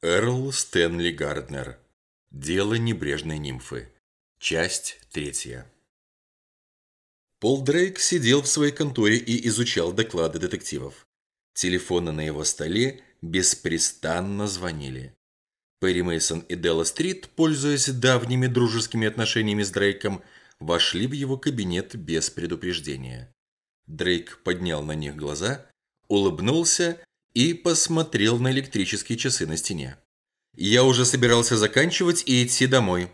Эрл Стэнли Гарднер. Дело небрежной нимфы. Часть третья. Пол Дрейк сидел в своей конторе и изучал доклады детективов. Телефоны на его столе беспрестанно звонили. Перри Мейсон и Делла Стрит, пользуясь давними дружескими отношениями с Дрейком, вошли в его кабинет без предупреждения. Дрейк поднял на них глаза, улыбнулся и посмотрел на электрические часы на стене. «Я уже собирался заканчивать и идти домой».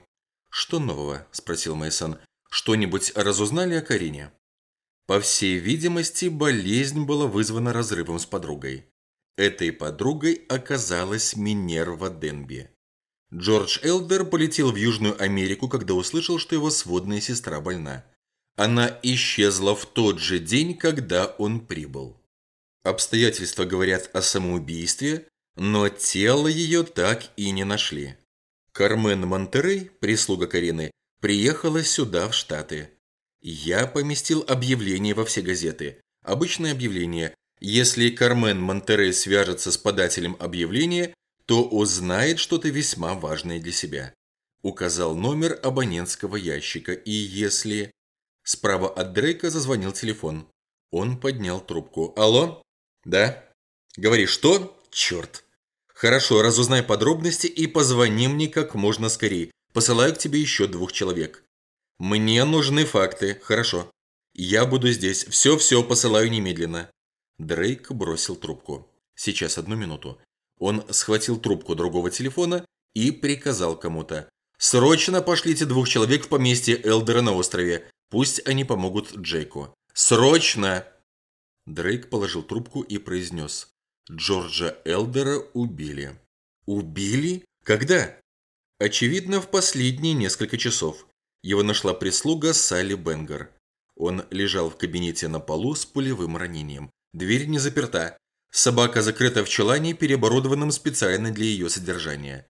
«Что нового?» – спросил Мейсон. «Что-нибудь разузнали о Карине?» По всей видимости, болезнь была вызвана разрывом с подругой. Этой подругой оказалась Минерва Денби. Джордж Элдер полетел в Южную Америку, когда услышал, что его сводная сестра больна. Она исчезла в тот же день, когда он прибыл. Обстоятельства говорят о самоубийстве, но тело ее так и не нашли. Кармен Монтерей, прислуга Карины, приехала сюда, в Штаты. Я поместил объявление во все газеты. Абочное объявление. Если Кармен Монтерей свяжется с подателем объявления, то узнает что-то весьма важное для себя. Указал номер абонентского ящика, и если... Справа от Дрейка зазвонил телефон. Он поднял трубку. «Алло?» «Да?» «Говори, что?» «Черт!» «Хорошо, разузнай подробности и позвони мне как можно скорее. Посылаю к тебе еще двух человек». «Мне нужны факты. Хорошо. Я буду здесь. Все-все посылаю немедленно». Дрейк бросил трубку. «Сейчас, одну минуту». Он схватил трубку другого телефона и приказал кому-то. «Срочно пошлите двух человек в поместье Элдера на острове. Пусть они помогут Джейку. Срочно!» Дрейк положил трубку и произнес. Джорджа Элдера убили. Убили? Когда? Очевидно, в последние несколько часов. Его нашла прислуга Салли Бенгер. Он лежал в кабинете на полу с пулевым ранением. Дверь не заперта. Собака закрыта в чулане, переоборудованном специально для ее содержания.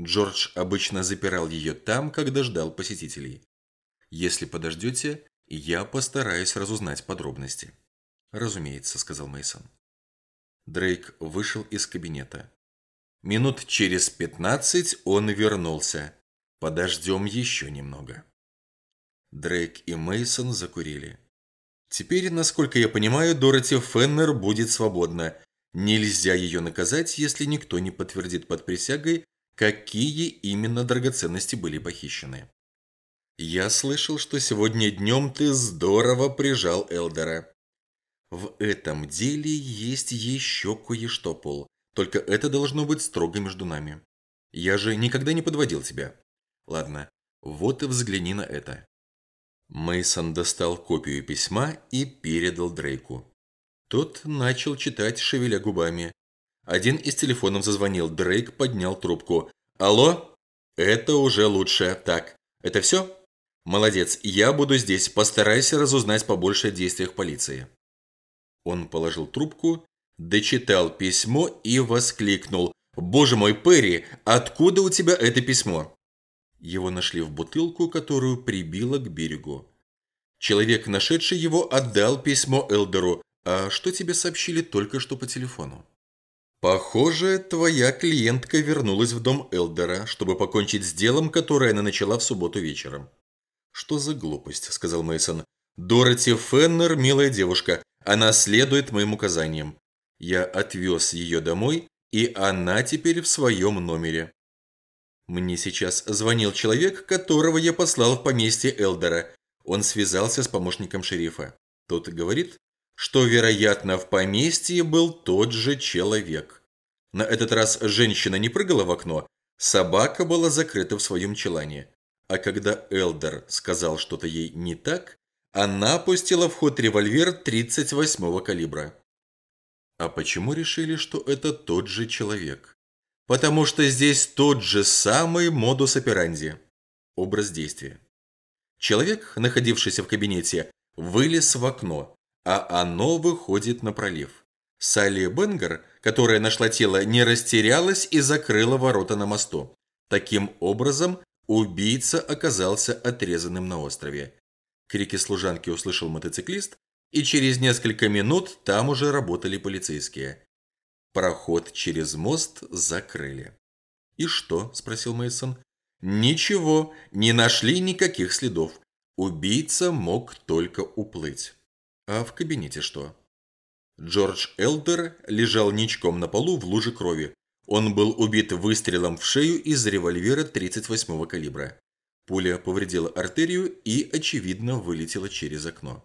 Джордж обычно запирал ее там, когда ждал посетителей. Если подождете, я постараюсь разузнать подробности. «Разумеется», — сказал Мейсон. Дрейк вышел из кабинета. Минут через пятнадцать он вернулся. Подождем еще немного. Дрейк и Мейсон закурили. Теперь, насколько я понимаю, Дороти Феннер будет свободна. Нельзя ее наказать, если никто не подтвердит под присягой, какие именно драгоценности были похищены. Я слышал, что сегодня днем ты здорово прижал Элдера. В этом деле есть еще кое-что, Пол. Только это должно быть строго между нами. Я же никогда не подводил тебя. Ладно, вот и взгляни на это. Мейсон достал копию письма и передал Дрейку. Тот начал читать, шевеля губами. Один из телефонов зазвонил, Дрейк поднял трубку. «Алло? Это уже лучше. Так, это все?» «Молодец, я буду здесь. Постарайся разузнать побольше о действиях полиции». Он положил трубку, дочитал письмо и воскликнул. «Боже мой, Перри, откуда у тебя это письмо?» Его нашли в бутылку, которую прибило к берегу. Человек, нашедший его, отдал письмо Элдеру. «А что тебе сообщили только что по телефону?» «Похоже, твоя клиентка вернулась в дом Элдера, чтобы покончить с делом, которое она начала в субботу вечером». «Что за глупость?» – сказал Мейсон. «Дороти Феннер – милая девушка. Она следует моим указаниям. Я отвез ее домой, и она теперь в своем номере. Мне сейчас звонил человек, которого я послал в поместье Элдера. Он связался с помощником шерифа. Тот говорит, что, вероятно, в поместье был тот же человек. На этот раз женщина не прыгала в окно, собака была закрыта в своем чулане. А когда Элдер сказал что-то ей не так, она пустила в ход револьвер 38-го калибра. А почему решили, что это тот же человек? Потому что здесь тот же самый модус операнди. Образ действия. Человек, находившийся в кабинете, вылез в окно, а оно выходит на пролив. Салли Бенгер, которая нашла тело, не растерялась и закрыла ворота на мосту. Таким образом, убийца оказался отрезанным на острове. Крики служанки услышал мотоциклист, и через несколько минут там уже работали полицейские. Проход через мост закрыли. «И что?» – спросил Мейсон. «Ничего, не нашли никаких следов. Убийца мог только уплыть. А в кабинете что?» Джордж Элдер лежал ничком на полу в луже крови. Он был убит выстрелом в шею из револьвера 38-го калибра. Пуля повредила артерию и, очевидно, вылетела через окно.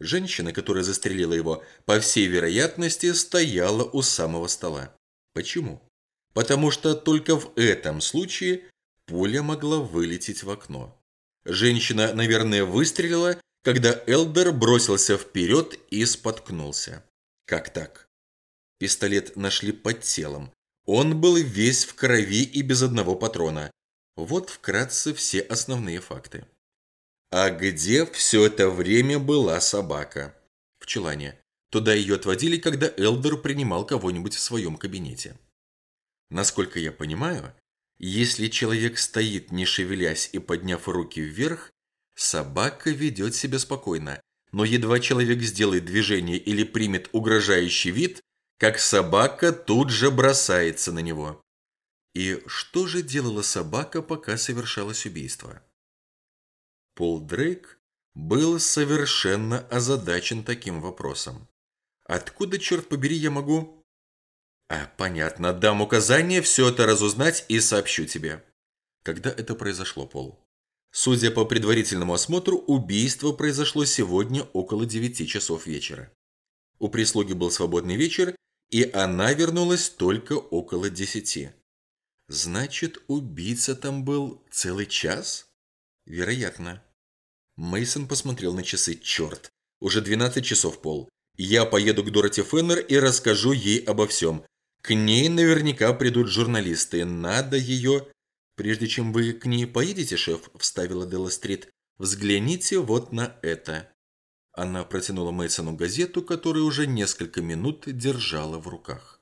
Женщина, которая застрелила его, по всей вероятности, стояла у самого стола. Почему? Потому что только в этом случае пуля могла вылететь в окно. Женщина, наверное, выстрелила, когда Элдер бросился вперед и споткнулся. Как так? Пистолет нашли под телом. Он был весь в крови и без одного патрона. Вот вкратце все основные факты. А где все это время была собака? В чулане. Туда ее отводили, когда Элдер принимал кого-нибудь в своем кабинете. Насколько я понимаю, если человек стоит, не шевелясь и подняв руки вверх, собака ведет себя спокойно, но едва человек сделает движение или примет угрожающий вид, как собака тут же бросается на него. И что же делала собака, пока совершалось убийство? Пол Дрейк был совершенно озадачен таким вопросом. Откуда, черт побери, я могу... А, понятно, дам указание все это разузнать и сообщу тебе. Когда это произошло, Пол? Судя по предварительному осмотру, убийство произошло сегодня около 9 часов вечера. У прислуги был свободный вечер, и она вернулась только около 10. Значит, убийца там был целый час? Вероятно. Мейсон посмотрел на часы. Черт, уже 12 часов пол. Я поеду к Дороти Феннер и расскажу ей обо всем. К ней наверняка придут журналисты. Надо ее «Прежде чем вы к ней поедете, шеф», – вставила Делла Стрит, – «взгляните вот на это». Она протянула Мейсону газету, которую уже несколько минут держала в руках.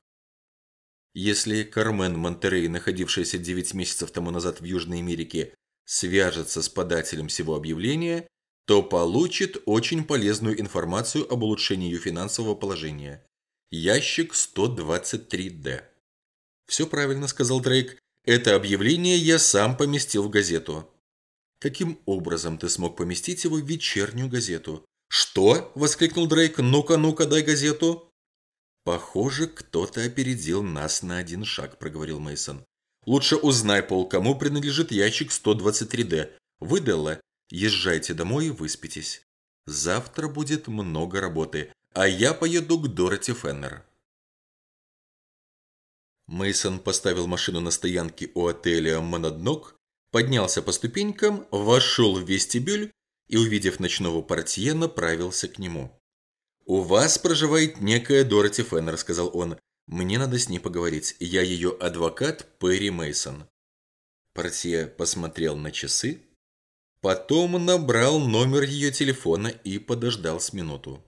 Если Кармен Монтерей, находившаяся 9 месяцев тому назад в Южной Америке, свяжется с подателем всего объявления, то получит очень полезную информацию об улучшении ее финансового положения. Ящик 123D. «Все правильно», – сказал Дрейк. Это объявление я сам поместил в газету. Каким образом ты смог поместить его в вечернюю газету? Что? Воскликнул Дрейк. Ну-ка, ну-ка, дай газету. Похоже, кто-то опередил нас на один шаг, проговорил Мейсон. Лучше узнай, Пол, кому принадлежит ящик 123D. Вы, езжайте домой и выспитесь. Завтра будет много работы, а я поеду к Дороти Феннер. Мейсон поставил машину на стоянке у отеля Монаднок, поднялся по ступенькам, вошел в вестибюль и, увидев ночного портье, направился к нему. «У вас проживает некая Дороти Феннер», – сказал он. «Мне надо с ней поговорить. Я ее адвокат Перри Мейсон. Портье посмотрел на часы, потом набрал номер ее телефона и подождал с минуту.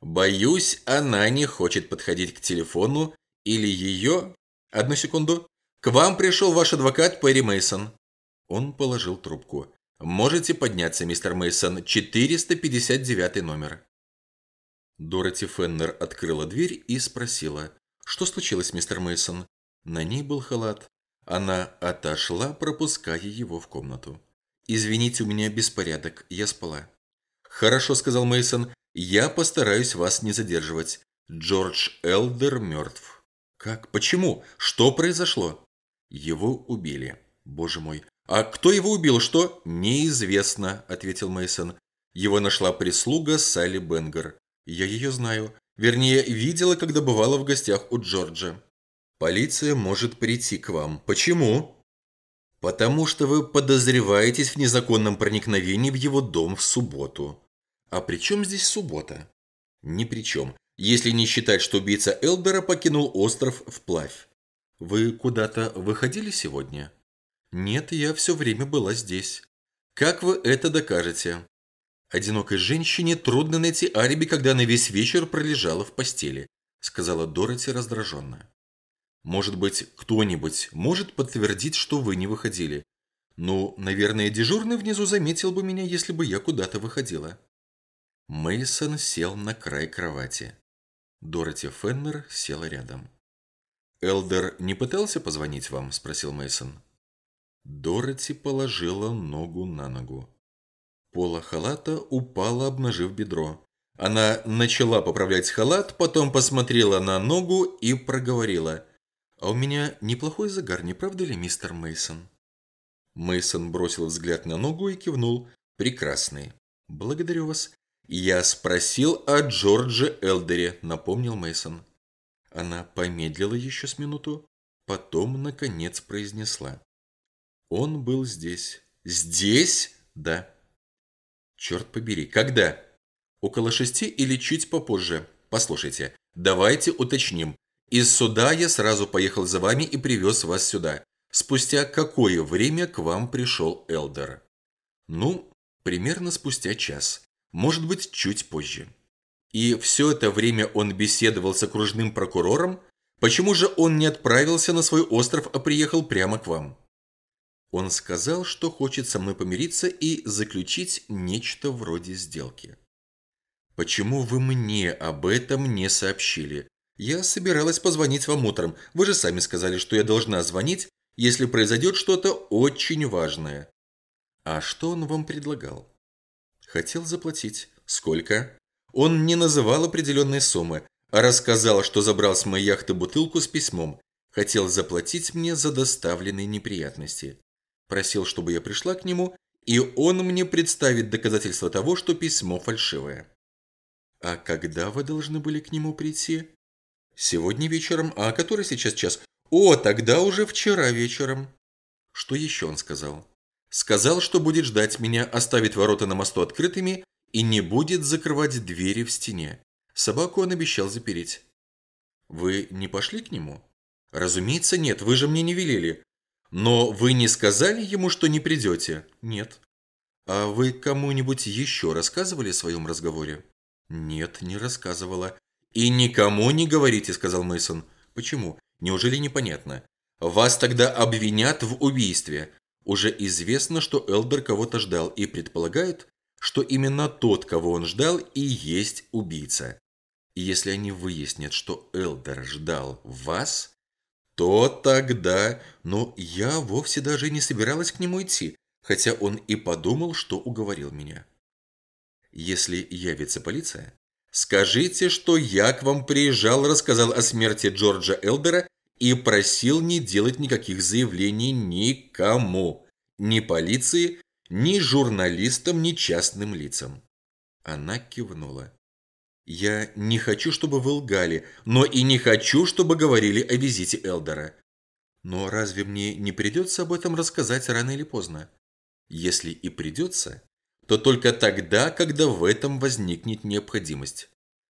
«Боюсь, она не хочет подходить к телефону или ее... Одну секунду. К вам пришел ваш адвокат Перри Мейсон. Он положил трубку. Можете подняться, мистер Мейсон, 459 номер. Дороти Феннер открыла дверь и спросила, что случилось, мистер Мейсон. На ней был халат. Она отошла, пропуская его в комнату. «Извините, у меня беспорядок, я спала». «Хорошо», — сказал Мейсон. «Я постараюсь вас не задерживать. Джордж Элдер мертв». Как? Почему? Что произошло? Его убили. Боже мой. А кто его убил, что? Неизвестно, ответил Мейсон. Его нашла прислуга Салли Бенгер. Я ее знаю. Вернее, видела, когда бывала в гостях у Джорджа. Полиция может прийти к вам. Почему? Потому что вы подозреваетесь в незаконном проникновении в его дом в субботу. А при чем здесь суббота? Ни при чем если не считать, что убийца Элдера покинул остров вплавь. Вы куда-то выходили сегодня? Нет, я все время была здесь. Как вы это докажете? Одинокой женщине трудно найти алиби, когда она весь вечер пролежала в постели, сказала Дороти раздраженно. Может быть, кто-нибудь может подтвердить, что вы не выходили? Ну, наверное, дежурный внизу заметил бы меня, если бы я куда-то выходила. Мейсон сел на край кровати. Дороти Феннер села рядом. Элдер не пытался позвонить вам? Спросил Мейсон. Дороти положила ногу на ногу. Пола халата упала, обнажив бедро. Она начала поправлять халат, потом посмотрела на ногу и проговорила. «А у меня неплохой загар, не правда ли, мистер Мейсон? Мейсон бросил взгляд на ногу и кивнул. «Прекрасный. Благодарю вас. Я спросил о Джордже Элдере», — напомнил Мейсон. Она помедлила еще с минуту, потом, наконец, произнесла. «Он был здесь». «Здесь?» «Да». «Черт побери, когда?» «Около шести или чуть попозже. Послушайте, давайте уточним. Из суда я сразу поехал за вами и привез вас сюда. Спустя какое время к вам пришел Элдер? Ну, примерно спустя час. Может быть, чуть позже. И все это время он беседовал с окружным прокурором? Почему же он не отправился на свой остров, а приехал прямо к вам? Он сказал, что хочет со мной помириться и заключить нечто вроде сделки. Почему вы мне об этом не сообщили? Я собиралась позвонить вам утром. Вы же сами сказали, что я должна звонить, если произойдет что-то очень важное. А что он вам предлагал? Хотел заплатить. Сколько? Он не называл определенной суммы, а рассказал, что забрал с моей яхты бутылку с письмом. Хотел заплатить мне за доставленные неприятности. Просил, чтобы я пришла к нему, и он мне представит доказательства того, что письмо фальшивое. А когда вы должны были к нему прийти? Сегодня вечером. А который сейчас час? О, тогда уже вчера вечером. Что еще он сказал? Сказал, что будет ждать меня, оставит ворота на мосту открытыми и не будет закрывать двери в стене. Собаку он обещал запереть. Вы не пошли к нему? Разумеется, нет, вы же мне не велели. Но вы не сказали ему, что не придете? Нет. А вы кому-нибудь еще рассказывали о своем разговоре? Нет, не рассказывала. И никому не говорите, сказал Мейсон. Почему? Неужели непонятно? Вас тогда обвинят в убийстве. Уже известно, что Элдер кого-то ждал и предполагает, что именно тот, кого он ждал, и есть убийца. Если они выяснят, что Элдер ждал вас, то тогда... Но я вовсе даже не собиралась к нему идти, хотя он и подумал, что уговорил меня. Если явится полиция, Скажите, что я к вам приезжал, рассказал о смерти Джорджа Элдера и просил не делать никаких заявлений никому. Ни полиции, ни журналистам, ни частным лицам. Она кивнула. Я не хочу, чтобы вы лгали, но и не хочу, чтобы говорили о визите Элдера. Но разве мне не придется об этом рассказать рано или поздно? Если и придется, то только тогда, когда в этом возникнет необходимость.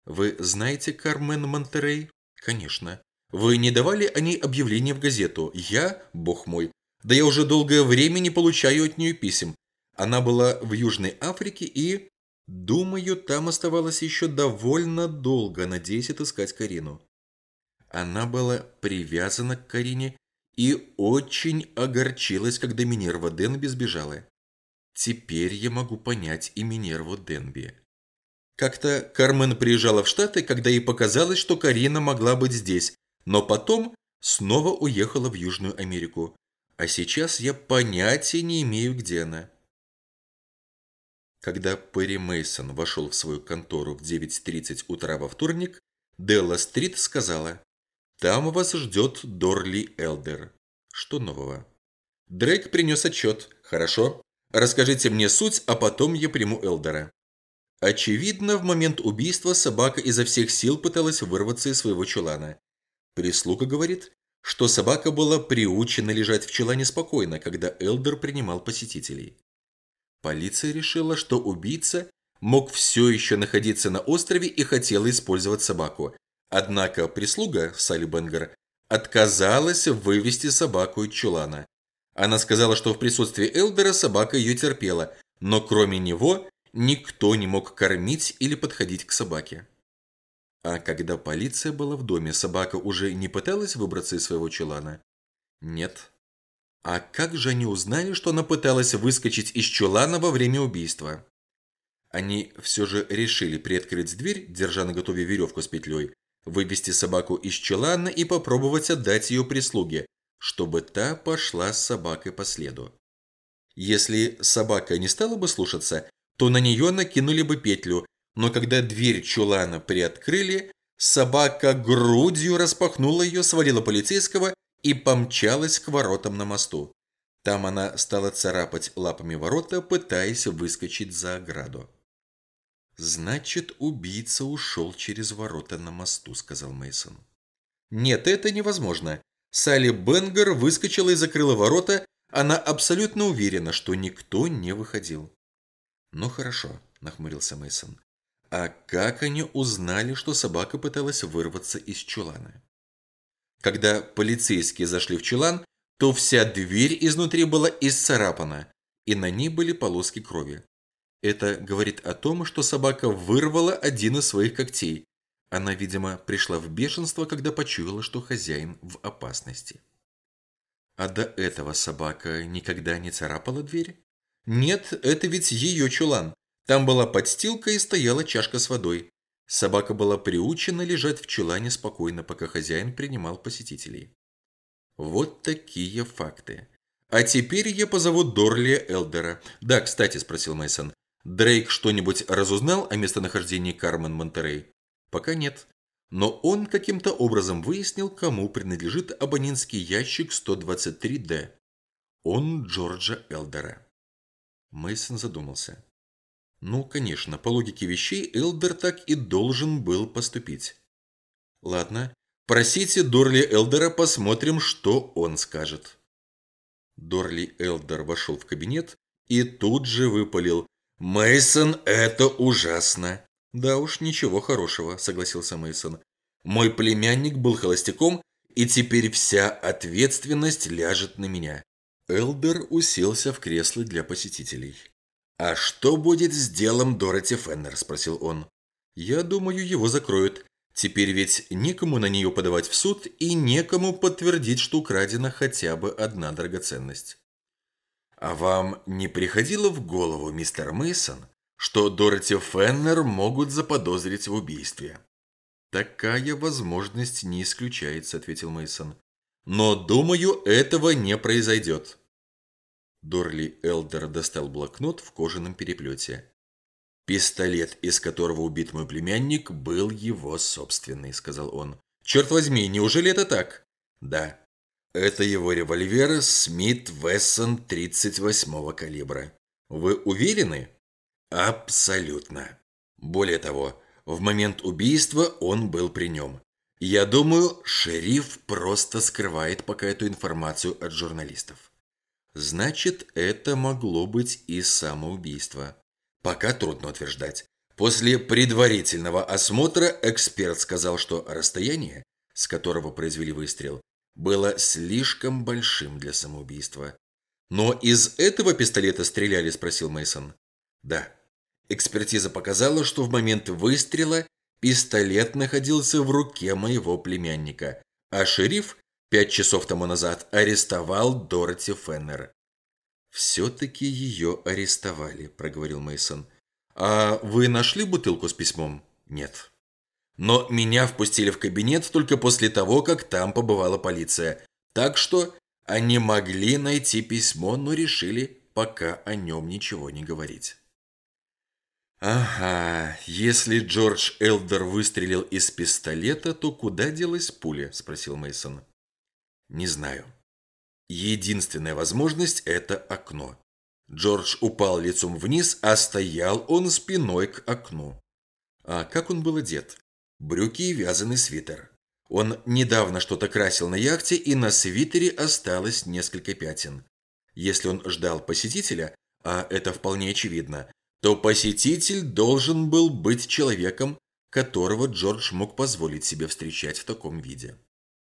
Вы знаете Кармен Монтерей? Конечно. Вы не давали о ней объявление в газету? Я, бог мой, да я уже долгое время не получаю от нее писем. Она была в Южной Африке и... Думаю, там оставалась еще довольно долго, надеясь отыскать Карину. Она была привязана к Карине и очень огорчилась, когда Минерва Денби сбежала. Теперь я могу понять и Минерву Денби. Как-то Кармен приезжала в Штаты, когда ей показалось, что Карина могла быть здесь, но потом снова уехала в Южную Америку. А сейчас я понятия не имею, где она. Когда Перри Мейсон вошел в свою контору в 9.30 утра во вторник, Делла Стрит сказала, «Там вас ждет Дорли Элдер». Что нового? Дрейк принес отчет. Хорошо. Расскажите мне суть, а потом я приму Элдера. Очевидно, в момент убийства собака изо всех сил пыталась вырваться из своего чулана. Прислуга говорит, что собака была приучена лежать в чулане спокойно, когда Элдер принимал посетителей. Полиция решила, что убийца мог все еще находиться на острове и хотела использовать собаку. Однако прислуга, Салли Бенгер, отказалась вывести собаку из чулана. Она сказала, что в присутствии Элдера собака ее терпела, но кроме него никто не мог кормить или подходить к собаке. А когда полиция была в доме, собака уже не пыталась выбраться из своего чулана? Нет. А как же они узнали, что она пыталась выскочить из чулана во время убийства? Они все же решили приоткрыть дверь, держа на готове веревку с петлей, вывести собаку из чулана и попробовать отдать ее прислуге, чтобы та пошла с собакой по следу. Если собака не стала бы слушаться, то на нее накинули бы петлю, но когда дверь чулана приоткрыли, собака грудью распахнула ее, свалила полицейского и помчалась к воротам на мосту. Там она стала царапать лапами ворота, пытаясь выскочить за ограду. «Значит, убийца ушел через ворота на мосту», — сказал Мейсон. «Нет, это невозможно. Салли Бенгер выскочила и закрыла ворота. Она абсолютно уверена, что никто не выходил». «Ну хорошо», — нахмурился Мейсон. «А как они узнали, что собака пыталась вырваться из чулана?» Когда полицейские зашли в чулан, то вся дверь изнутри была исцарапана, и на ней были полоски крови. Это говорит о том, что собака вырвала один из своих когтей. Она, видимо, пришла в бешенство, когда почуяла, что хозяин в опасности. А до этого собака никогда не царапала дверь? Нет, это ведь ее чулан. Там была подстилка и стояла чашка с водой. Собака была приучена лежать в чулане спокойно, пока хозяин принимал посетителей. Вот такие факты. А теперь я позову Дорли Элдера. Да, кстати, спросил Мейсон, Дрейк что-нибудь разузнал о местонахождении Кармен Монтерей? Пока нет. Но он каким-то образом выяснил, кому принадлежит абонентский ящик 123D. Он Джорджа Элдера. Мейсон задумался. Ну, конечно, по логике вещей Элдер так и должен был поступить. Ладно, просите Дорли Элдера, посмотрим, что он скажет. Дорли Элдер вошел в кабинет и тут же выпалил Мейсон, это ужасно. Да уж, ничего хорошего, согласился Мейсон. Мой племянник был холостяком, и теперь вся ответственность ляжет на меня. Элдер уселся в кресло для посетителей. «А что будет с делом Дороти Феннер?» – спросил он. «Я думаю, его закроют. Теперь ведь некому на нее подавать в суд и некому подтвердить, что украдена хотя бы одна драгоценность». А вам не приходило в голову, мистер Мейсон, что Дороти Феннер могут заподозрить в убийстве? Такая возможность не исключается, ответил Мейсон. Но думаю, этого не произойдет. Дорли Элдер достал блокнот в кожаном переплете. «Пистолет, из которого убит мой племянник, был его собственный», — сказал он. «Черт возьми, неужели это так?» «Да. Это его револьвер Смит Вессон 38-го калибра. Вы уверены? Абсолютно. Более того, в момент убийства он был при нем. Я думаю, шериф просто скрывает пока эту информацию от журналистов. Значит, это могло быть и самоубийство. Пока трудно утверждать. После предварительного осмотра эксперт сказал, что расстояние, с которого произвели выстрел, было слишком большим для самоубийства. Но из этого пистолета стреляли, спросил Мейсон. Да. Экспертиза показала, что в момент выстрела пистолет находился в руке моего племянника, а шериф пять часов тому назад арестовал Дороти Феннер. «Все-таки ее арестовали», – проговорил Мейсон. «А вы нашли бутылку с письмом?» «Нет». Но меня впустили в кабинет только после того, как там побывала полиция. Так что они могли найти письмо, но решили пока о нем ничего не говорить. «Ага, если Джордж Элдер выстрелил из пистолета, то куда делась пуля?» – спросил Мейсон. «Не знаю. Единственная возможность – это окно. Джордж упал лицом вниз, а стоял он спиной к окну. А как он был одет? брюки и вязаный свитер. Он недавно что-то красил на яхте, и на свитере осталось несколько пятен. Если он ждал посетителя, а это вполне очевидно, то посетитель должен был быть человеком, которого Джордж мог позволить себе встречать в таком виде.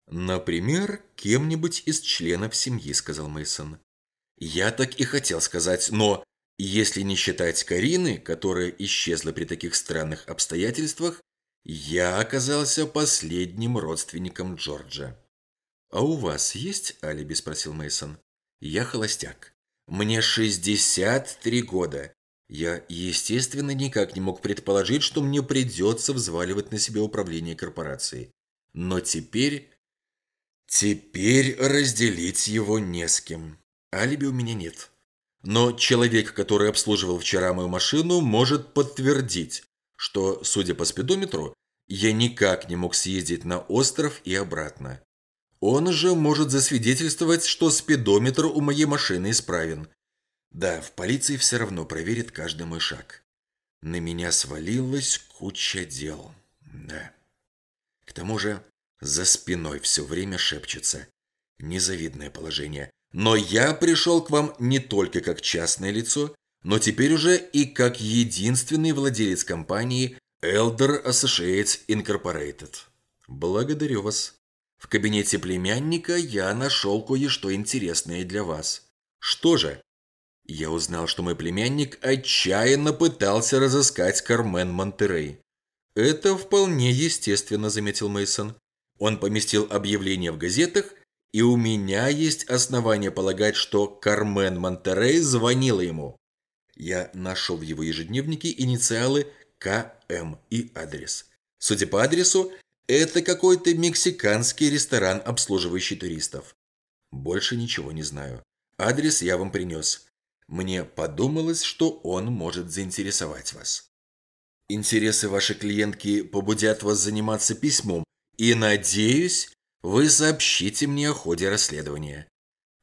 «Например, кем-нибудь из членов семьи», — сказал Мейсон. «Я так и хотел сказать, но если не считать Карины, которая исчезла при таких странных обстоятельствах, я оказался последним родственником Джорджа. А у вас есть алиби, спросил Мейсон. Я холостяк. Мне 63 года. Я, естественно, никак не мог предположить, что мне придется взваливать на себя управление корпорацией. Но теперь... Теперь разделить его не с кем. Алиби у меня нет. Но человек, который обслуживал вчера мою машину, может подтвердить, что, судя по спидометру, я никак не мог съездить на остров и обратно. Он же может засвидетельствовать, что спидометр у моей машины исправен. Да, в полиции все равно проверит каждый мой шаг. На меня свалилась куча дел. Да. К тому же за спиной все время шепчется. Незавидное положение. Но я пришел к вам не только как частное лицо, но теперь уже и как единственный владелец компании Elder Associates Incorporated. Благодарю вас. В кабинете племянника я нашел кое-что интересное для вас. Что же? Я узнал, что мой племянник отчаянно пытался разыскать Кармен Монтерей. Это вполне естественно, заметил Мейсон. Он поместил объявление в газетах, и у меня есть основания полагать, что Кармен Монтерей звонила ему. Я нашел в его ежедневнике инициалы КМ и адрес. Судя по адресу, это какой-то мексиканский ресторан, обслуживающий туристов. Больше ничего не знаю. Адрес я вам принес. Мне подумалось, что он может заинтересовать вас. Интересы вашей клиентки побудят вас заниматься письмом, и, надеюсь, вы сообщите мне о ходе расследования.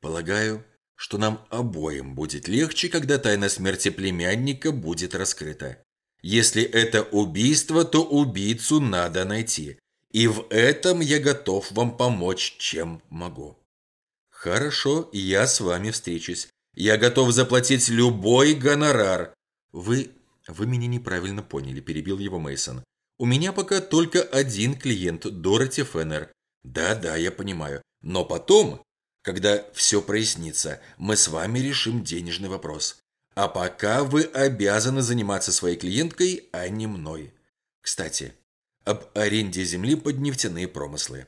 Полагаю, что нам обоим будет легче, когда тайна смерти племянника будет раскрыта. Если это убийство, то убийцу надо найти. И в этом я готов вам помочь, чем могу. Хорошо, я с вами встречусь. Я готов заплатить любой гонорар. Вы... вы меня неправильно поняли, перебил его Мейсон. У меня пока только один клиент, Дороти Феннер. Да-да, я понимаю. Но потом, когда все прояснится, мы с вами решим денежный вопрос. А пока вы обязаны заниматься своей клиенткой, а не мной. Кстати, об аренде земли под нефтяные промыслы.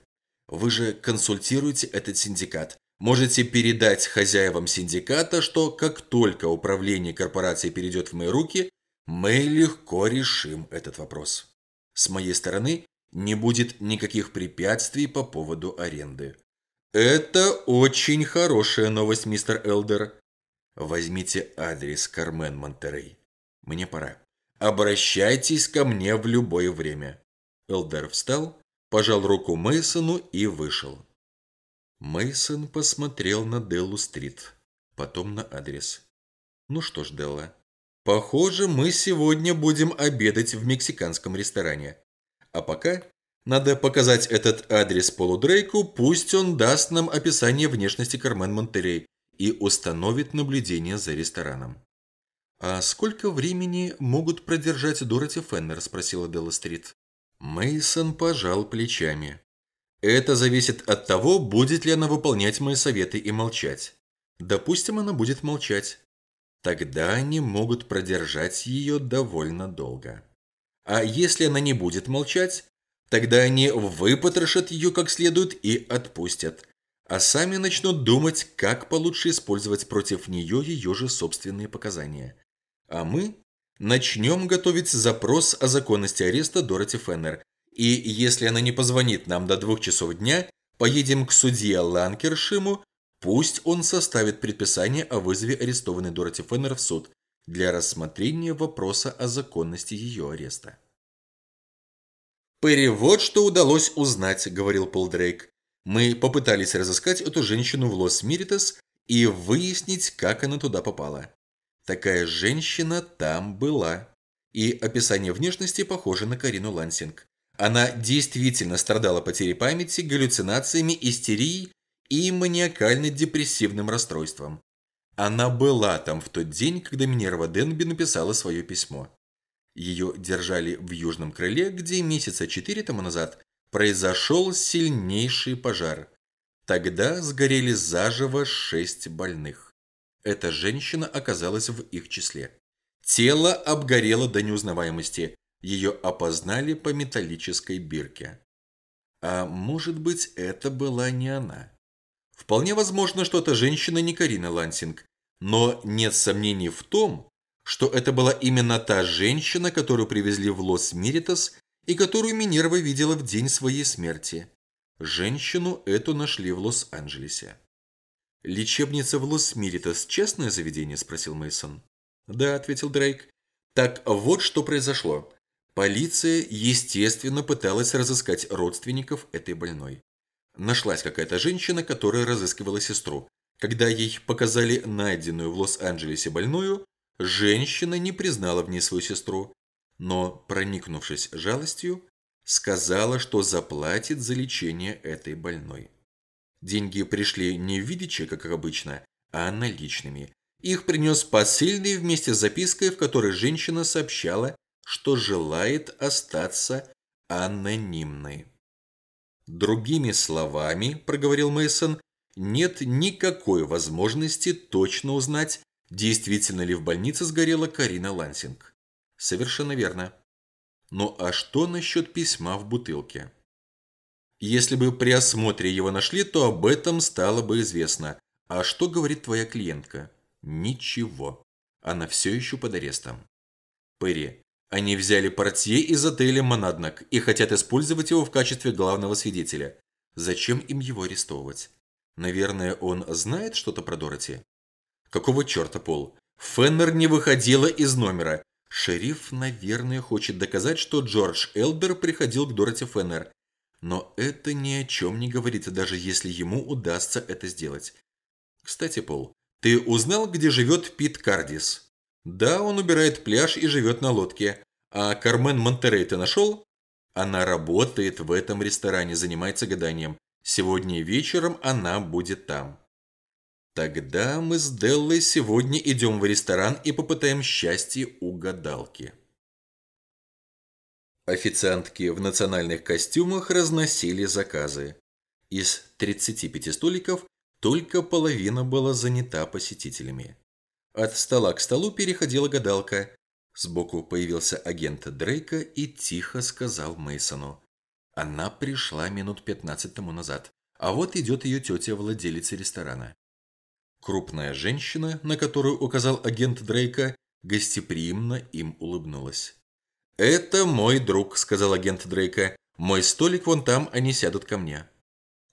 Вы же консультируете этот синдикат. Можете передать хозяевам синдиката, что как только управление корпорацией перейдет в мои руки, мы легко решим этот вопрос. С моей стороны не будет никаких препятствий по поводу аренды. Это очень хорошая новость, мистер Элдер. Возьмите адрес Кармен Монтерей. Мне пора. Обращайтесь ко мне в любое время. Элдер встал, пожал руку Мейсону и вышел. Мейсон посмотрел на Деллу-стрит, потом на адрес. Ну что ж, Делла, похоже, мы сегодня будем обедать в мексиканском ресторане. А пока надо показать этот адрес Полу Дрейку, пусть он даст нам описание внешности Кармен Монтерей и установит наблюдение за рестораном. «А сколько времени могут продержать Дороти Феннер?» – спросила Делла Стрит. Мейсон пожал плечами. Это зависит от того, будет ли она выполнять мои советы и молчать. Допустим, она будет молчать. Тогда они могут продержать ее довольно долго. А если она не будет молчать, тогда они выпотрошат ее как следует и отпустят. А сами начнут думать, как получше использовать против нее ее же собственные показания. А мы Начнем готовить запрос о законности ареста Дороти Феннер. И если она не позвонит нам до двух часов дня, поедем к судье Ланкершиму, пусть он составит предписание о вызове арестованной Дороти Феннер в суд для рассмотрения вопроса о законности ее ареста. «Перри, вот что удалось узнать», – говорил Пол Дрейк. «Мы попытались разыскать эту женщину в Лос-Миритес и выяснить, как она туда попала. Такая женщина там была. И описание внешности похоже на Карину Лансинг. Она действительно страдала потерей памяти, галлюцинациями, истерией и маниакально-депрессивным расстройством. Она была там в тот день, когда Минерва Денби написала свое письмо. Ее держали в южном крыле, где месяца четыре тому назад произошел сильнейший пожар. Тогда сгорели заживо шесть больных. Эта женщина оказалась в их числе. Тело обгорело до неузнаваемости. Ее опознали по металлической бирке. А может быть, это была не она. Вполне возможно, что эта женщина не Карина Лансинг. Но нет сомнений в том, что это была именно та женщина, которую привезли в Лос-Миритас и которую Минерва видела в день своей смерти. Женщину эту нашли в Лос-Анджелесе. «Лечебница в Лос-Миритас – частное заведение?» – спросил Мейсон. «Да», – ответил Дрейк. «Так вот что произошло. Полиция, естественно, пыталась разыскать родственников этой больной. Нашлась какая-то женщина, которая разыскивала сестру. Когда ей показали найденную в Лос-Анджелесе больную, женщина не признала в ней свою сестру, но, проникнувшись жалостью, сказала, что заплатит за лечение этой больной. Деньги пришли не в виде чека, как обычно, а наличными. Их принес посыльный вместе с запиской, в которой женщина сообщала, что желает остаться анонимной. Другими словами, проговорил Мейсон, нет никакой возможности точно узнать, действительно ли в больнице сгорела Карина Лансинг. Совершенно верно. Ну а что насчет письма в бутылке? Если бы при осмотре его нашли, то об этом стало бы известно. А что говорит твоя клиентка? Ничего. Она все еще под арестом. Перри, они взяли портье из отеля «Монаднок» и хотят использовать его в качестве главного свидетеля. Зачем им его арестовывать? Наверное, он знает что-то про Дороти? Какого черта, Пол? Феннер не выходила из номера. Шериф, наверное, хочет доказать, что Джордж Элбер приходил к Дороти Феннер. Но это ни о чем не говорит, даже если ему удастся это сделать. Кстати, Пол, ты узнал, где живет Пит Кардис? Да, он убирает пляж и живет на лодке. А Кармен Монтерей ты нашел? Она работает в этом ресторане, занимается гаданием. Сегодня вечером она будет там. Тогда мы с Деллой сегодня идем в ресторан и попытаем счастье у гадалки. Официантки в национальных костюмах разносили заказы. Из 35 столиков только половина была занята посетителями. От стола к столу переходила гадалка. Сбоку появился агент Дрейка и тихо сказал Мейсону: Она пришла минут 15 тому назад, а вот идет ее тетя-владелица ресторана. Крупная женщина, на которую указал агент Дрейка, гостеприимно им улыбнулась. «Это мой друг», – сказал агент Дрейка. «Мой столик вон там, они сядут ко мне».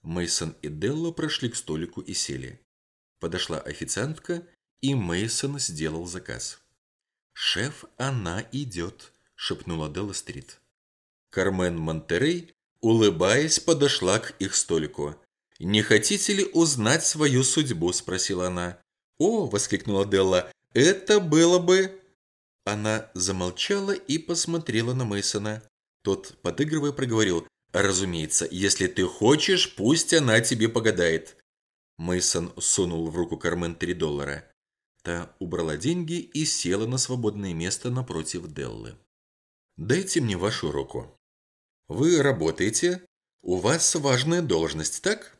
Мейсон и Делла прошли к столику и сели. Подошла официантка, и Мейсон сделал заказ. «Шеф, она идет», – шепнула Делла Стрит. Кармен Монтерей, улыбаясь, подошла к их столику. «Не хотите ли узнать свою судьбу?» – спросила она. «О!» – воскликнула Делла. «Это было бы...» Она замолчала и посмотрела на Мейсона. Тот, подыгрывая, проговорил. «Разумеется, если ты хочешь, пусть она тебе погадает». Мейсон сунул в руку Кармен три доллара. Та убрала деньги и села на свободное место напротив Деллы. «Дайте мне вашу руку. Вы работаете, у вас важная должность, так?»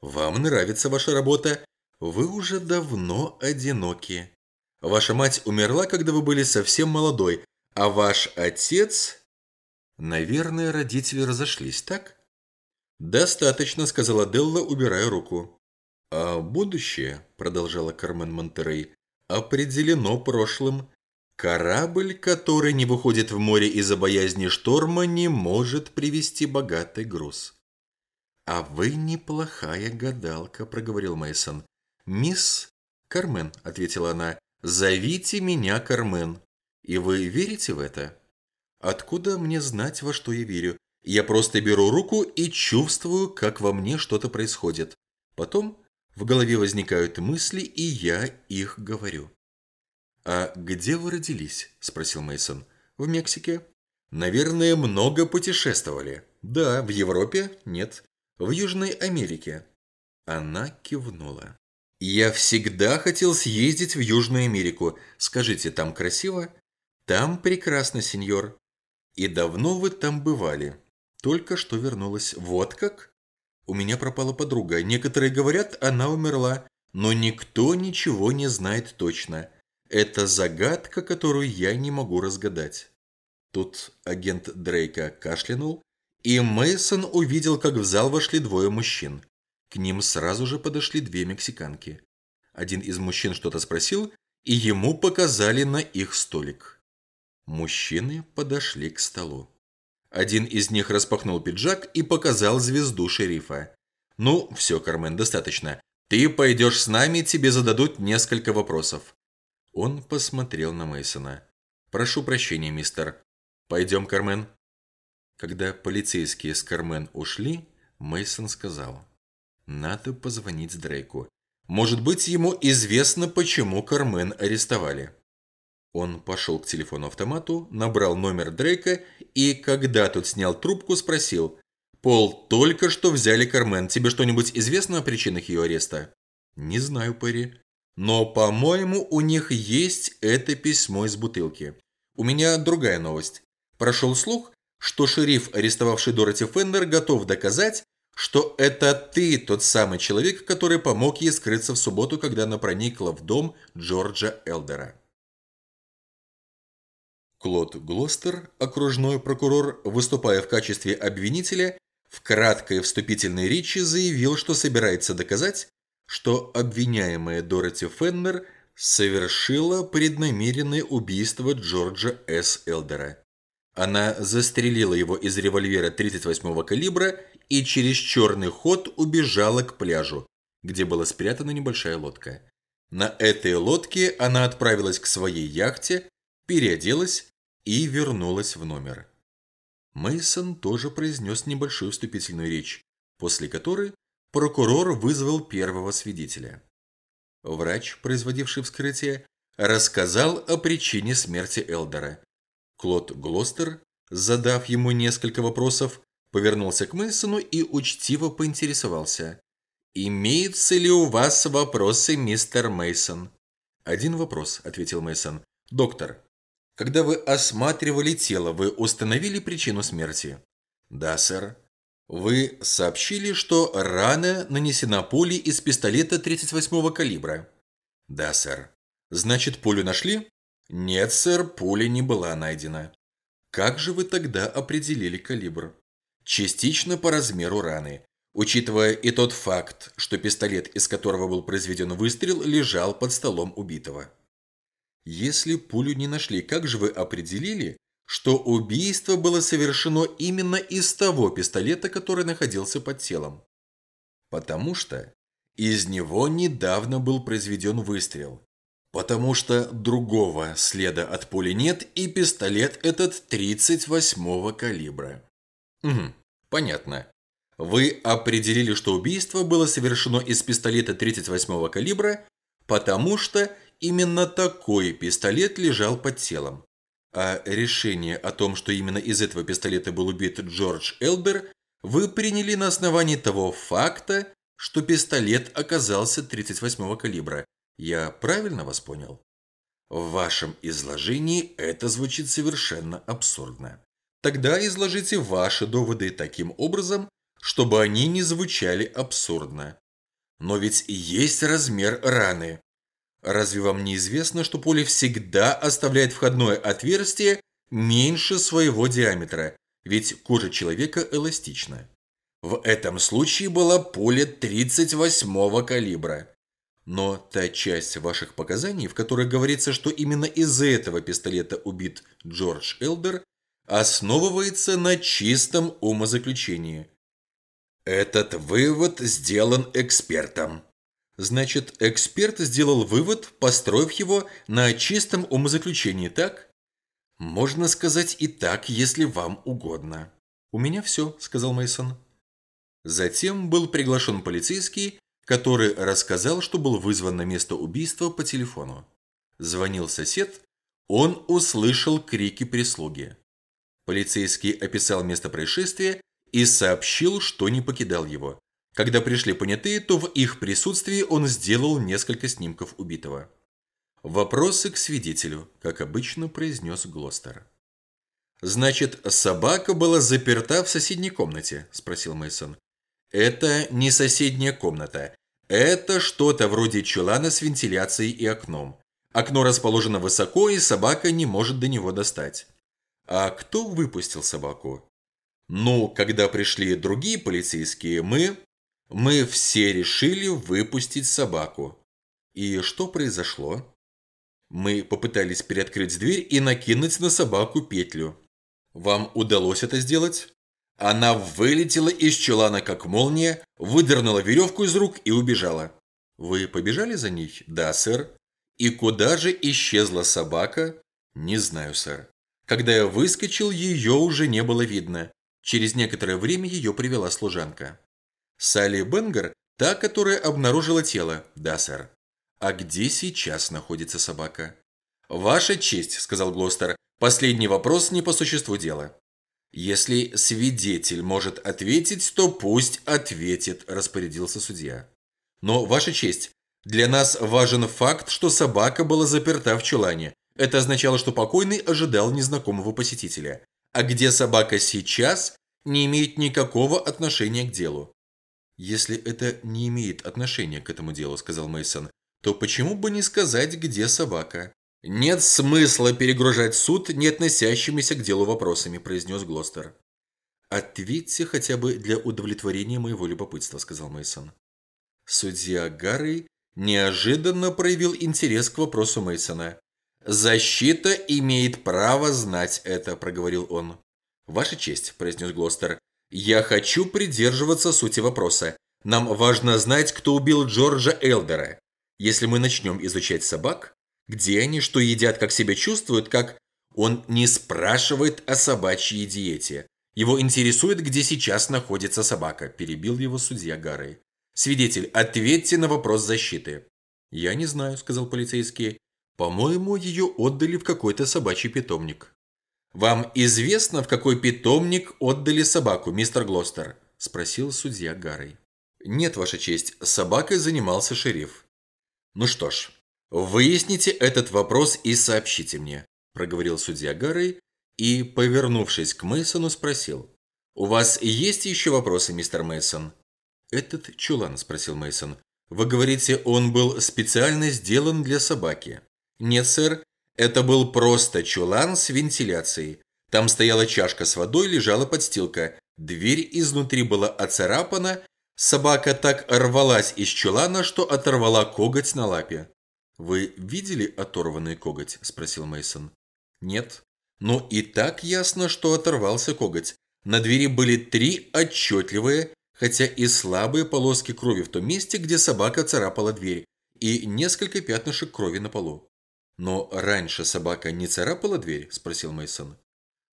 Вам нравится ваша работа. Вы уже давно одиноки. Ваша мать умерла, когда вы были совсем молодой, а ваш отец... Наверное, родители разошлись, так? Достаточно, сказала Делла, убирая руку. А будущее, продолжала Кармен Монтерей, определено прошлым. Корабль, который не выходит в море из-за боязни шторма, не может привести богатый груз. «А вы неплохая гадалка», – проговорил Мейсон. «Мисс Кармен», – ответила она, – «зовите меня Кармен». «И вы верите в это?» «Откуда мне знать, во что я верю? Я просто беру руку и чувствую, как во мне что-то происходит. Потом в голове возникают мысли, и я их говорю». «А где вы родились?» – спросил Мейсон. «В Мексике». «Наверное, много путешествовали». «Да, в Европе? Нет. В Южной Америке. Она кивнула. Я всегда хотел съездить в Южную Америку. Скажите, там красиво? Там прекрасно, сеньор. И давно вы там бывали? Только что вернулась. Вот как? У меня пропала подруга. Некоторые говорят, она умерла. Но никто ничего не знает точно. Это загадка, которую я не могу разгадать. Тут агент Дрейка кашлянул и Мейсон увидел, как в зал вошли двое мужчин. К ним сразу же подошли две мексиканки. Один из мужчин что-то спросил, и ему показали на их столик. Мужчины подошли к столу. Один из них распахнул пиджак и показал звезду шерифа. «Ну, все, Кармен, достаточно. Ты пойдешь с нами, тебе зададут несколько вопросов». Он посмотрел на Мейсона. «Прошу прощения, мистер. Пойдем, Кармен». Когда полицейские с Кармен ушли, Мейсон сказал. «Надо позвонить Дрейку. Может быть, ему известно, почему Кармен арестовали». Он пошел к телефону-автомату, набрал номер Дрейка и, когда тот снял трубку, спросил. «Пол, только что взяли Кармен. Тебе что-нибудь известно о причинах ее ареста?» «Не знаю, Перри. Но, по-моему, у них есть это письмо из бутылки. У меня другая новость. Прошел слух, что шериф, арестовавший Дороти Фендер, готов доказать, что это ты тот самый человек, который помог ей скрыться в субботу, когда она проникла в дом Джорджа Элдера. Клод Глостер, окружной прокурор, выступая в качестве обвинителя, в краткой вступительной речи заявил, что собирается доказать, что обвиняемая Дороти Феннер совершила преднамеренное убийство Джорджа С. Элдера. Она застрелила его из револьвера 38-го калибра и через черный ход убежала к пляжу, где была спрятана небольшая лодка. На этой лодке она отправилась к своей яхте, переоделась и вернулась в номер. Мейсон тоже произнес небольшую вступительную речь, после которой прокурор вызвал первого свидетеля. Врач, производивший вскрытие, рассказал о причине смерти Элдера. Клод Глостер, задав ему несколько вопросов, повернулся к Мейсону и учтиво поинтересовался. «Имеются ли у вас вопросы, мистер Мейсон? «Один вопрос», – ответил Мейсон. «Доктор, когда вы осматривали тело, вы установили причину смерти?» «Да, сэр». «Вы сообщили, что рана нанесена пулей из пистолета 38-го калибра?» «Да, сэр». «Значит, пулю нашли?» «Нет, сэр, пуля не была найдена». «Как же вы тогда определили калибр?» «Частично по размеру раны. Учитывая и тот факт, что пистолет, из которого был произведен выстрел, лежал под столом убитого». «Если пулю не нашли, как же вы определили, что убийство было совершено именно из того пистолета, который находился под телом?» «Потому что из него недавно был произведен выстрел. Потому что другого следа от пули нет, и пистолет этот 38-го калибра. Угу, понятно. Вы определили, что убийство было совершено из пистолета 38-го калибра, потому что именно такой пистолет лежал под телом. А решение о том, что именно из этого пистолета был убит Джордж Элдер, вы приняли на основании того факта, что пистолет оказался 38-го калибра, я правильно вас понял? В вашем изложении это звучит совершенно абсурдно. Тогда изложите ваши доводы таким образом, чтобы они не звучали абсурдно. Но ведь есть размер раны. Разве вам не известно, что пуля всегда оставляет входное отверстие меньше своего диаметра, ведь кожа человека эластична? В этом случае была пуля 38-го калибра. Но та часть ваших показаний, в которой говорится, что именно из-за этого пистолета убит Джордж Элдер, основывается на чистом умозаключении. Этот вывод сделан экспертом. Значит, эксперт сделал вывод, построив его на чистом умозаключении, так? Можно сказать и так, если вам угодно. У меня все, сказал Мейсон. Затем был приглашен полицейский, который рассказал, что был вызван на место убийства по телефону. Звонил сосед, он услышал крики прислуги. Полицейский описал место происшествия и сообщил, что не покидал его. Когда пришли понятые, то в их присутствии он сделал несколько снимков убитого. «Вопросы к свидетелю», как обычно произнес Глостер. «Значит, собака была заперта в соседней комнате?» – спросил Мейсон. «Это не соседняя комната. Это что-то вроде чулана с вентиляцией и окном. Окно расположено высоко, и собака не может до него достать. А кто выпустил собаку? Ну, когда пришли другие полицейские, мы... Мы все решили выпустить собаку. И что произошло? Мы попытались приоткрыть дверь и накинуть на собаку петлю. Вам удалось это сделать? Она вылетела из чулана как молния, выдернула веревку из рук и убежала. Вы побежали за ней? Да, сэр. И куда же исчезла собака? Не знаю, сэр. Когда я выскочил, ее уже не было видно. Через некоторое время ее привела служанка. Салли Бенгер, та, которая обнаружила тело. Да, сэр. А где сейчас находится собака? Ваша честь, сказал Глостер. Последний вопрос не по существу дела. Если свидетель может ответить, то пусть ответит, распорядился судья. Но, Ваша честь, для нас важен факт, что собака была заперта в чулане. Это означало, что покойный ожидал незнакомого посетителя. А где собака сейчас, не имеет никакого отношения к делу. Если это не имеет отношения к этому делу, сказал Мейсон, то почему бы не сказать, где собака? Нет смысла перегружать суд не относящимися к делу вопросами, произнес Глостер. Ответьте хотя бы для удовлетворения моего любопытства, сказал Мейсон. Судья Гарри неожиданно проявил интерес к вопросу Мейсона. «Защита имеет право знать это», – проговорил он. «Ваша честь», – произнес Глостер, – «я хочу придерживаться сути вопроса. Нам важно знать, кто убил Джорджа Элдера. Если мы начнем изучать собак, где они, что едят, как себя чувствуют, как... Он не спрашивает о собачьей диете. Его интересует, где сейчас находится собака», – перебил его судья Гарри. Свидетель, ответьте на вопрос защиты. Я не знаю, сказал полицейский. По-моему, ее отдали в какой-то собачий питомник. Вам известно, в какой питомник отдали собаку, мистер Глостер? Спросил судья Гарри. Нет, ваша честь, собакой занимался шериф. Ну что ж, выясните этот вопрос и сообщите мне, проговорил судья Гарри и, повернувшись к Мейсону, спросил. У вас есть еще вопросы, мистер Мейсон? «Этот чулан?» – спросил Мейсон. «Вы говорите, он был специально сделан для собаки?» «Нет, сэр. Это был просто чулан с вентиляцией. Там стояла чашка с водой, лежала подстилка. Дверь изнутри была оцарапана. Собака так рвалась из чулана, что оторвала коготь на лапе». «Вы видели оторванный коготь?» – спросил Мейсон. «Нет. Но и так ясно, что оторвался коготь. На двери были три отчетливые, хотя и слабые полоски крови в том месте, где собака царапала дверь, и несколько пятнышек крови на полу. Но раньше собака не царапала дверь, спросил Мейсон.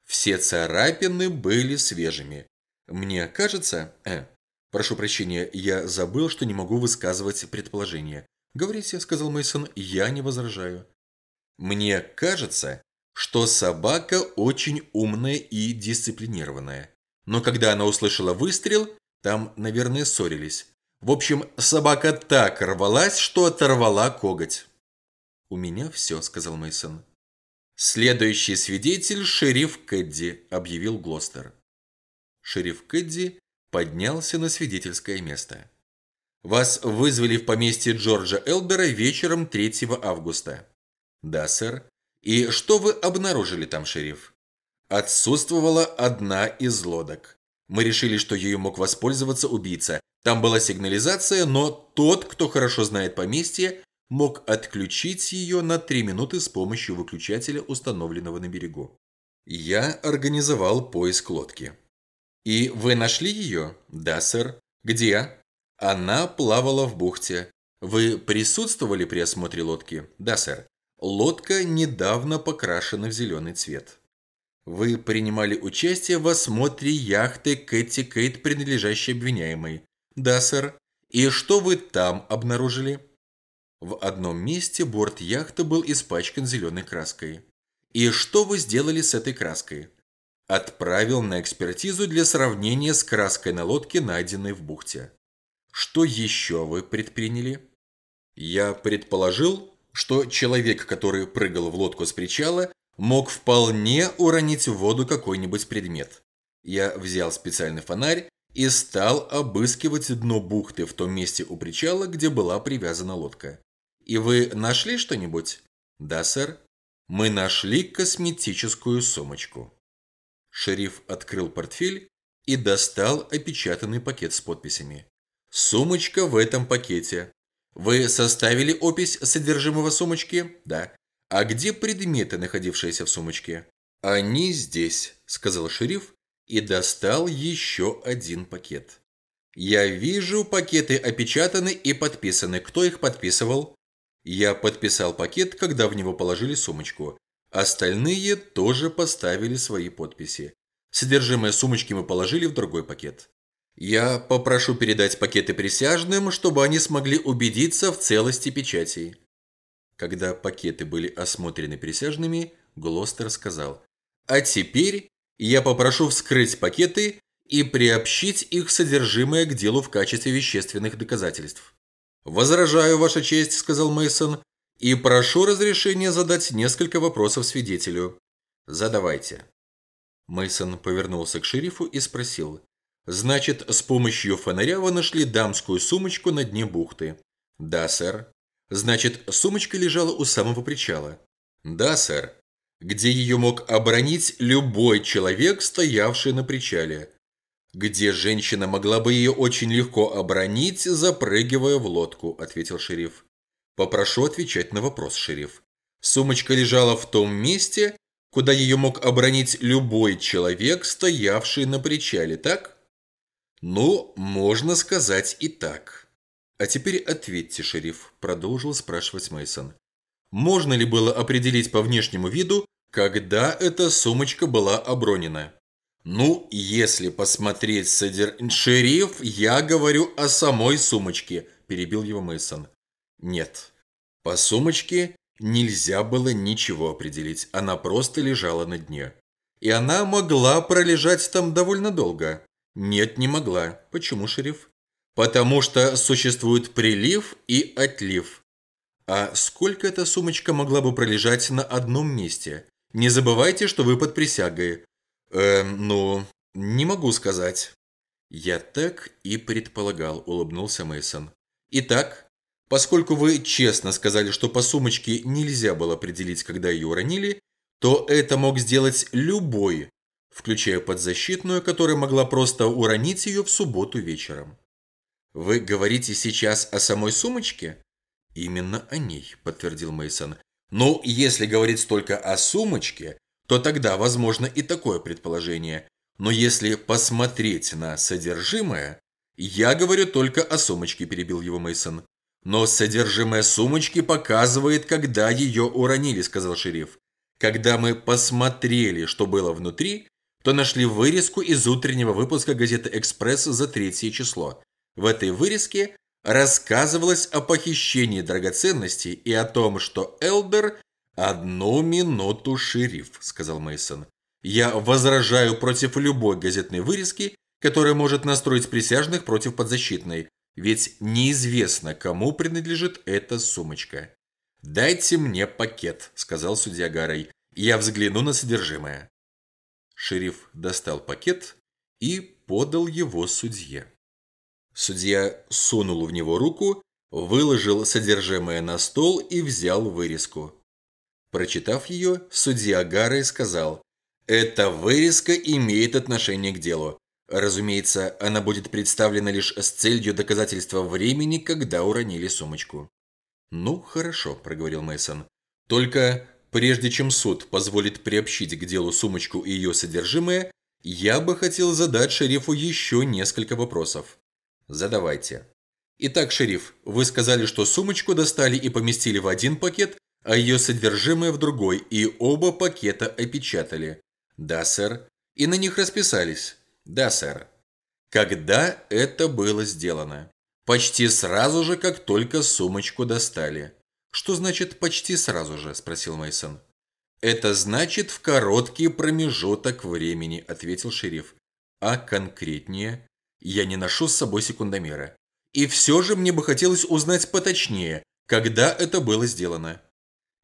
Все царапины были свежими. Мне кажется, э, прошу прощения, я забыл, что не могу высказывать предположения. Говорите, сказал Мейсон, я не возражаю. Мне кажется, что собака очень умная и дисциплинированная. Но когда она услышала выстрел, там, наверное, ссорились. В общем, собака так рвалась, что оторвала коготь. «У меня все», — сказал Мейсон. «Следующий свидетель – шериф Кэдди», – объявил Глостер. Шериф Кэдди поднялся на свидетельское место. «Вас вызвали в поместье Джорджа Элбера вечером 3 августа». «Да, сэр. И что вы обнаружили там, шериф?» «Отсутствовала одна из лодок. Мы решили, что ею мог воспользоваться убийца. Там была сигнализация, но тот, кто хорошо знает поместье, мог отключить ее на 3 минуты с помощью выключателя, установленного на берегу. Я организовал поиск лодки. «И вы нашли ее?» «Да, сэр». «Где?» «Она плавала в бухте». «Вы присутствовали при осмотре лодки?» «Да, сэр». «Лодка недавно покрашена в зеленый цвет». Вы принимали участие в осмотре яхты Кэти Кейт, принадлежащей обвиняемой. Да, сэр. И что вы там обнаружили? В одном месте борт яхты был испачкан зеленой краской. И что вы сделали с этой краской? Отправил на экспертизу для сравнения с краской на лодке, найденной в бухте. Что еще вы предприняли? Я предположил, что человек, который прыгал в лодку с причала, мог вполне уронить в воду какой-нибудь предмет. Я взял специальный фонарь и стал обыскивать дно бухты в том месте у причала, где была привязана лодка. «И вы нашли что-нибудь?» «Да, сэр. Мы нашли косметическую сумочку». Шериф открыл портфель и достал опечатанный пакет с подписями. «Сумочка в этом пакете. Вы составили опись содержимого сумочки?» «Да». А где предметы, находившиеся в сумочке? Они здесь, сказал шериф и достал еще один пакет. Я вижу, пакеты опечатаны и подписаны. Кто их подписывал? Я подписал пакет, когда в него положили сумочку. Остальные тоже поставили свои подписи. Содержимое сумочки мы положили в другой пакет. Я попрошу передать пакеты присяжным, чтобы они смогли убедиться в целости печатей. Когда пакеты были осмотрены присяжными, Глостер сказал, «А теперь я попрошу вскрыть пакеты и приобщить их содержимое к делу в качестве вещественных доказательств». «Возражаю, Ваша честь», – сказал Мейсон, «и прошу разрешения задать несколько вопросов свидетелю». «Задавайте». Мейсон повернулся к шерифу и спросил, «Значит, с помощью фонаря вы нашли дамскую сумочку на дне бухты?» «Да, сэр». Значит, сумочка лежала у самого причала. Да, сэр. Где ее мог оборонить любой человек, стоявший на причале. Где женщина могла бы ее очень легко оборонить, запрыгивая в лодку, ответил шериф. Попрошу отвечать на вопрос, шериф. Сумочка лежала в том месте, куда ее мог оборонить любой человек, стоявший на причале, так? Ну, можно сказать и так. «А теперь ответьте, шериф», – продолжил спрашивать Мейсон. «Можно ли было определить по внешнему виду, когда эта сумочка была обронена?» «Ну, если посмотреть содер... «Шериф, я говорю о самой сумочке», – перебил его Мейсон. «Нет, по сумочке нельзя было ничего определить, она просто лежала на дне. И она могла пролежать там довольно долго». «Нет, не могла. Почему, шериф?» Потому что существует прилив и отлив. А сколько эта сумочка могла бы пролежать на одном месте? Не забывайте, что вы под присягой. Эм, ну, не могу сказать. Я так и предполагал, улыбнулся Мейсон. Итак, поскольку вы честно сказали, что по сумочке нельзя было определить, когда ее уронили, то это мог сделать любой, включая подзащитную, которая могла просто уронить ее в субботу вечером. Вы говорите сейчас о самой сумочке? Именно о ней, подтвердил Мейсон. Ну, если говорить только о сумочке, то тогда возможно и такое предположение. Но если посмотреть на содержимое, я говорю только о сумочке, перебил его Мейсон. Но содержимое сумочки показывает, когда ее уронили, сказал шериф. Когда мы посмотрели, что было внутри, то нашли вырезку из утреннего выпуска газеты «Экспресс» за третье число. В этой вырезке рассказывалось о похищении драгоценностей и о том, что Элдер «Одну минуту, шериф», – сказал Мейсон. «Я возражаю против любой газетной вырезки, которая может настроить присяжных против подзащитной, ведь неизвестно, кому принадлежит эта сумочка». «Дайте мне пакет», – сказал судья Гаррей. «Я взгляну на содержимое». Шериф достал пакет и подал его судье. Судья сунул в него руку, выложил содержимое на стол и взял вырезку. Прочитав ее, судья Гарри сказал, «Эта вырезка имеет отношение к делу. Разумеется, она будет представлена лишь с целью доказательства времени, когда уронили сумочку». «Ну, хорошо», – проговорил Мейсон. «Только прежде чем суд позволит приобщить к делу сумочку и ее содержимое, я бы хотел задать шерифу еще несколько вопросов. Задавайте. Итак, шериф, вы сказали, что сумочку достали и поместили в один пакет, а ее содержимое в другой, и оба пакета опечатали. Да, сэр. И на них расписались. Да, сэр. Когда это было сделано? Почти сразу же, как только сумочку достали. Что значит почти сразу же? спросил Мейсон. Это значит в короткий промежуток времени, ответил шериф. А конкретнее? Я не ношу с собой секундомера. И все же мне бы хотелось узнать поточнее, когда это было сделано.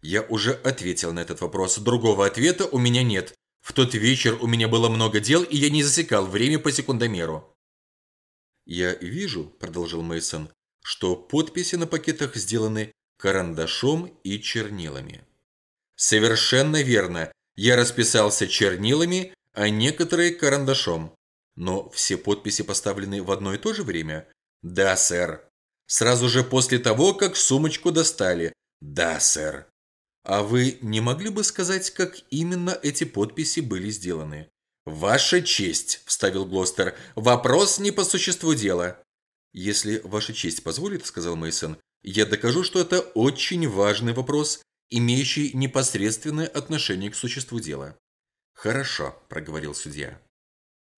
Я уже ответил на этот вопрос. Другого ответа у меня нет. В тот вечер у меня было много дел, и я не засекал время по секундомеру. Я вижу, продолжил Мейсон, что подписи на пакетах сделаны карандашом и чернилами. Совершенно верно. Я расписался чернилами, а некоторые карандашом. Но все подписи поставлены в одно и то же время? Да, сэр. Сразу же после того, как сумочку достали? Да, сэр. А вы не могли бы сказать, как именно эти подписи были сделаны? «Ваша честь», – вставил Глостер, – «вопрос не по существу дела». «Если ваша честь позволит», – сказал Мейсон, – «я докажу, что это очень важный вопрос, имеющий непосредственное отношение к существу дела». «Хорошо», – проговорил судья.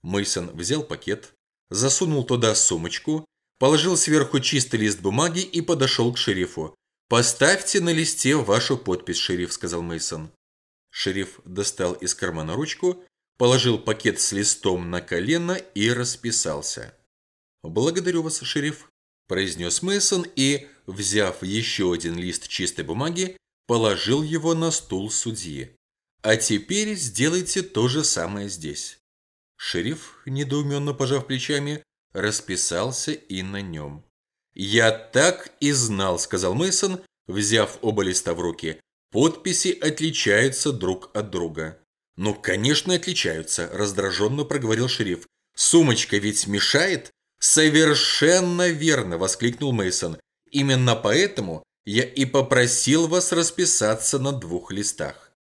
Мейсон взял пакет, засунул туда сумочку, положил сверху чистый лист бумаги и подошел к шерифу. «Поставьте на листе вашу подпись, шериф», – сказал Мейсон. Шериф достал из кармана ручку положил пакет с листом на колено и расписался. «Благодарю вас, шериф», – произнес Мейсон и, взяв еще один лист чистой бумаги, положил его на стул судьи. «А теперь сделайте то же самое здесь». Шериф, недоуменно пожав плечами, расписался и на нем. «Я так и знал», – сказал Мейсон, взяв оба листа в руки. «Подписи отличаются друг от друга». «Ну, конечно, отличаются», – раздраженно проговорил шериф. «Сумочка ведь мешает?» «Совершенно верно!» – воскликнул Мейсон. «Именно поэтому я и попросил вас расписаться на двух листах.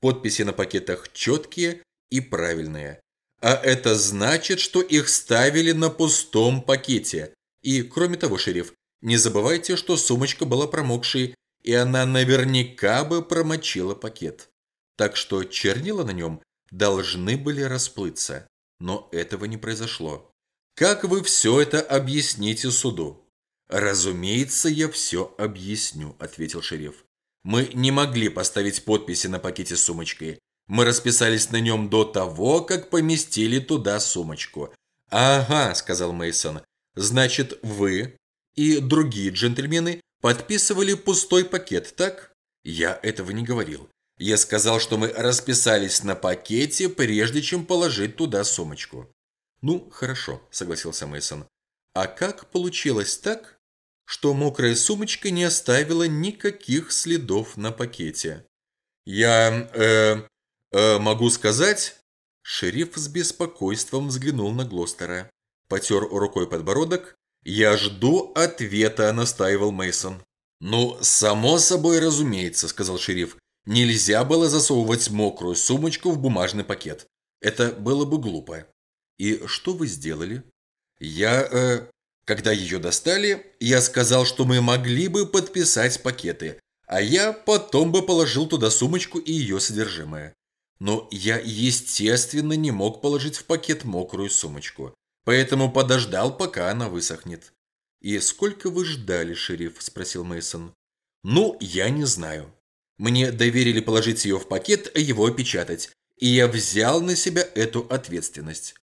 Подписи на пакетах четкие и правильные. А это значит, что их ставили на пустом пакете. И, кроме того, шериф, не забывайте, что сумочка была промокшей, и она наверняка бы промочила пакет так что чернила на нем должны были расплыться. Но этого не произошло. Как вы все это объясните суду? «Разумеется, я все объясню», – ответил шериф. «Мы не могли поставить подписи на пакете с сумочкой. Мы расписались на нем до того, как поместили туда сумочку». «Ага», – сказал Мейсон. «Значит, вы и другие джентльмены подписывали пустой пакет, так?» «Я этого не говорил. Я сказал, что мы расписались на пакете, прежде чем положить туда сумочку. Ну, хорошо, согласился Мейсон. А как получилось так, что мокрая сумочка не оставила никаких следов на пакете? Я, э, э, могу сказать... Шериф с беспокойством взглянул на Глостера. Потер рукой подбородок. «Я жду ответа», – настаивал Мейсон. «Ну, само собой разумеется», – сказал шериф. Нельзя было засовывать мокрую сумочку в бумажный пакет. Это было бы глупо. И что вы сделали? Я, э, когда ее достали, я сказал, что мы могли бы подписать пакеты, а я потом бы положил туда сумочку и ее содержимое. Но я, естественно, не мог положить в пакет мокрую сумочку, поэтому подождал, пока она высохнет. «И сколько вы ждали, шериф?» – спросил Мейсон. «Ну, я не знаю. Мне доверили положить ее в пакет, а его опечатать, и я взял на себя эту ответственность.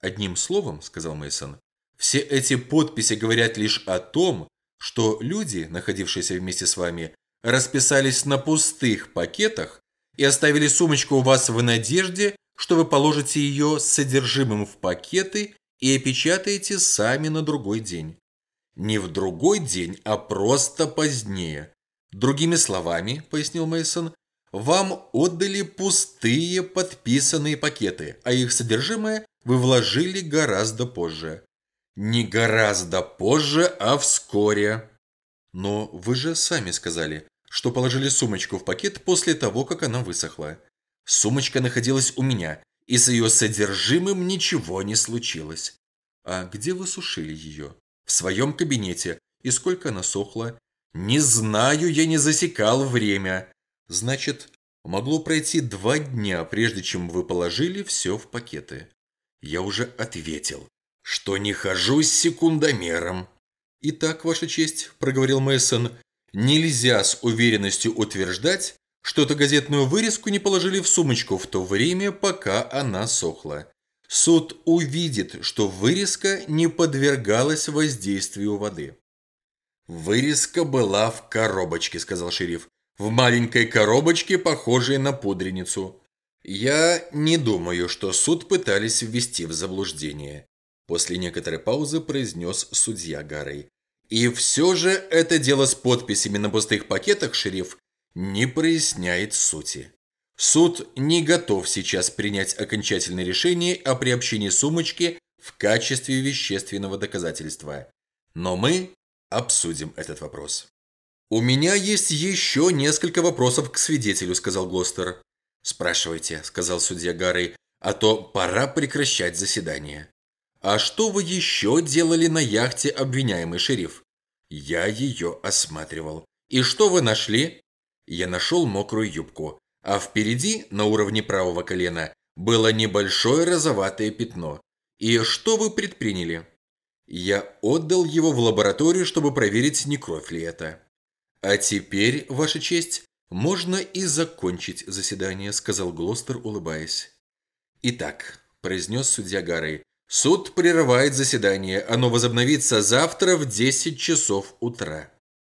Одним словом, сказал Мейсон, все эти подписи говорят лишь о том, что люди, находившиеся вместе с вами, расписались на пустых пакетах и оставили сумочку у вас в надежде, что вы положите ее с содержимым в пакеты и опечатаете сами на другой день. Не в другой день, а просто позднее. Другими словами, пояснил Мейсон, вам отдали пустые подписанные пакеты, а их содержимое вы вложили гораздо позже. Не гораздо позже, а вскоре. Но вы же сами сказали, что положили сумочку в пакет после того, как она высохла. Сумочка находилась у меня, и с ее содержимым ничего не случилось. А где вы сушили ее? В своем кабинете. И сколько она сохла? Не знаю, я не засекал время. Значит, могло пройти два дня, прежде чем вы положили все в пакеты. Я уже ответил, что не хожу с секундомером. Итак, Ваша честь, проговорил Мейсон, нельзя с уверенностью утверждать, что эту газетную вырезку не положили в сумочку в то время, пока она сохла. Суд увидит, что вырезка не подвергалась воздействию воды. «Вырезка была в коробочке», – сказал шериф. «В маленькой коробочке, похожей на пудреницу». «Я не думаю, что суд пытались ввести в заблуждение», – после некоторой паузы произнес судья Гаррей. «И все же это дело с подписями на пустых пакетах, шериф, не проясняет сути. Суд не готов сейчас принять окончательное решение о приобщении сумочки в качестве вещественного доказательства. Но мы обсудим этот вопрос. «У меня есть еще несколько вопросов к свидетелю», – сказал Глостер. «Спрашивайте», – сказал судья Гарри, – «а то пора прекращать заседание». «А что вы еще делали на яхте, обвиняемый шериф?» «Я ее осматривал». «И что вы нашли?» Я нашел мокрую юбку, а впереди, на уровне правого колена, было небольшое розоватое пятно. И что вы предприняли? Я отдал его в лабораторию, чтобы проверить, не кровь ли это. «А теперь, Ваша честь, можно и закончить заседание», – сказал Глостер, улыбаясь. «Итак», – произнес судья Гарри, – «суд прерывает заседание. Оно возобновится завтра в 10 часов утра».